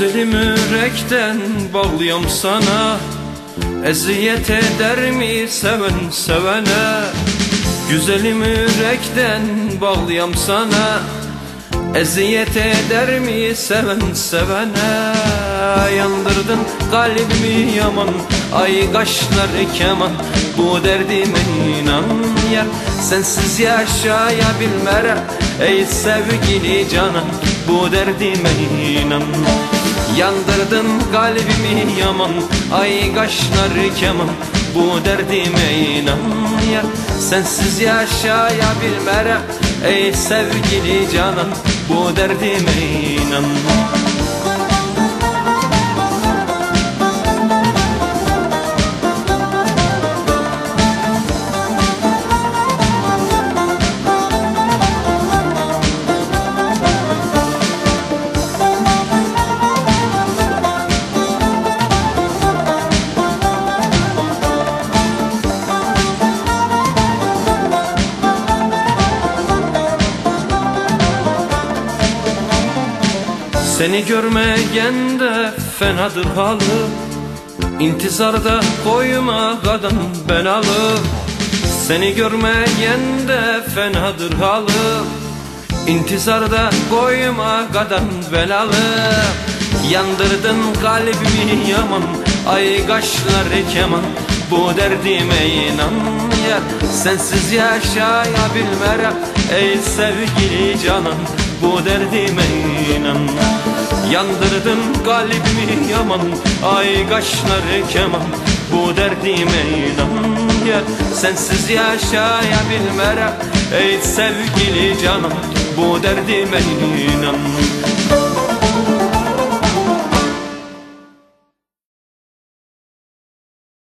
Güzelim yürekten bağlıyam sana. Eziyet eder mi seven sevene? Güzelim yürekten bağlıyam sana. Eziyet eder mi seven sevene? Yandırdın kalbimi yaman Ay kaşları keman. Bu derdime inan ya Sensiz yaşayabilmere. Ey sevgili canan Bu derdime inan Yandırdın kalbimi yaman. Ay kaşları keman. Bu derdime inan ya. Sensiz yaşayabilmere Ey sevgili canan. Bu derdime inan Seni görmeyen de fenadır halı. İntizarda koyma kadın belalı Seni görmeyen de fenadır halı. İntizarda koyma kadın belalı Yandırdın kalbimi yaman Ay kaşları keman. Bu derdime inan ya Sensiz yaşayabilmerem Ey sevgili canan Bu derdime inan. Yandırdın kalbimi yaman Ay kaşları keman. Bu derdime inan ya Sensiz yaşayabilmerem Ey sevgili canan Bu derdime inan